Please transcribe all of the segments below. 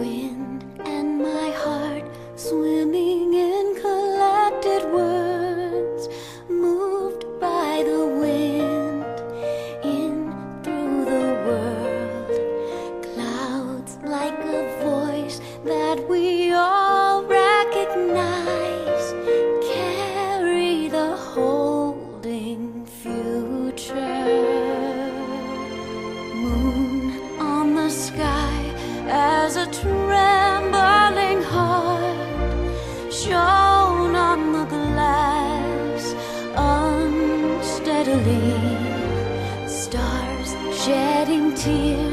wind and my heart swimming in collected words moved by the wind in through the world. Clouds like a voice that we all recognize carry the holding future. tears.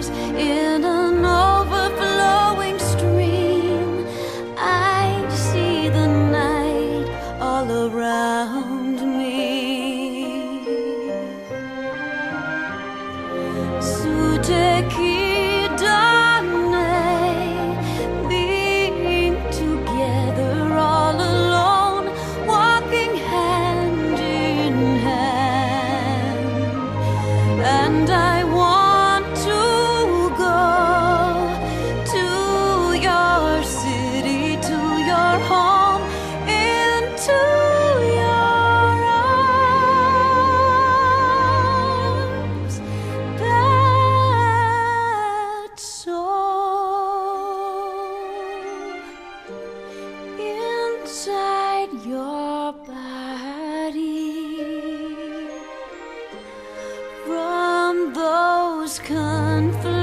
those conflicts.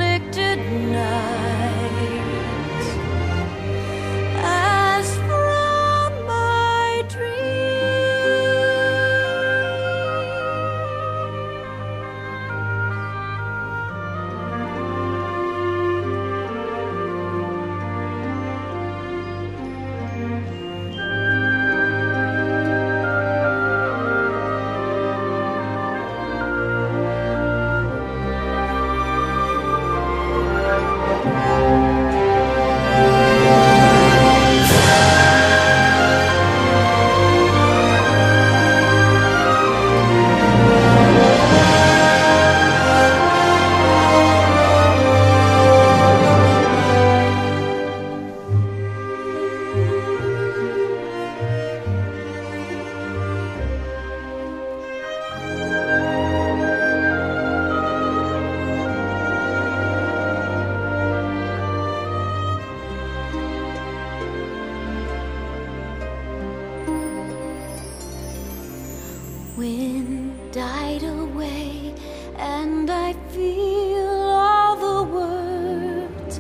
wind died away and I feel all the words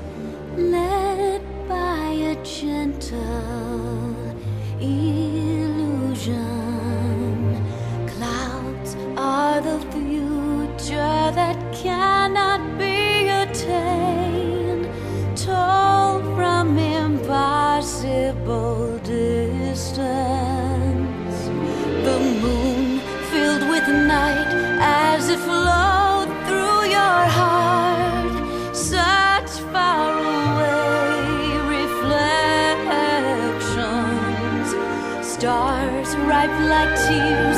led by a gentle illusion. Clouds are the future that can flow through your heart, such far away reflections, stars ripe like tears.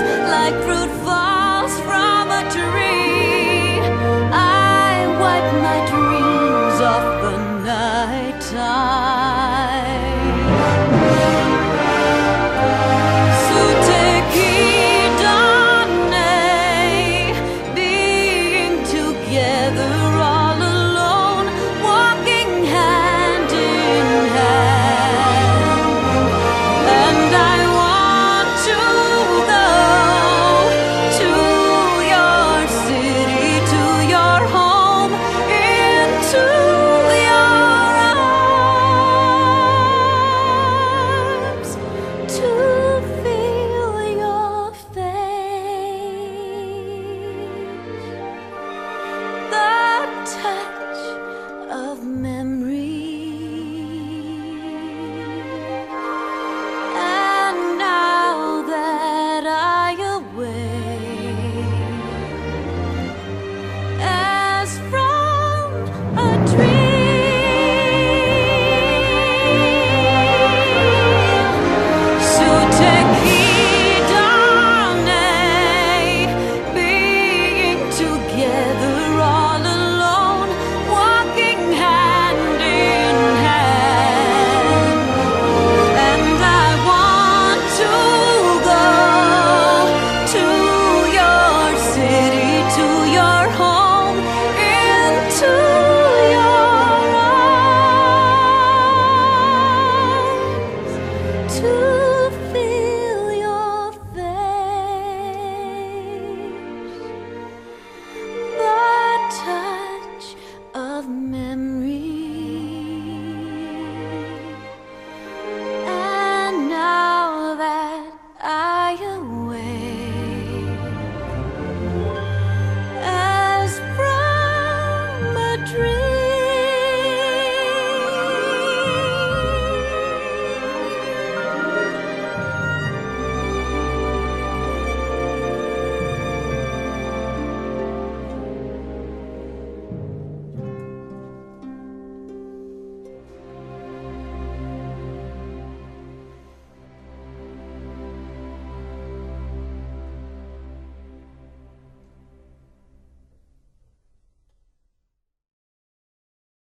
在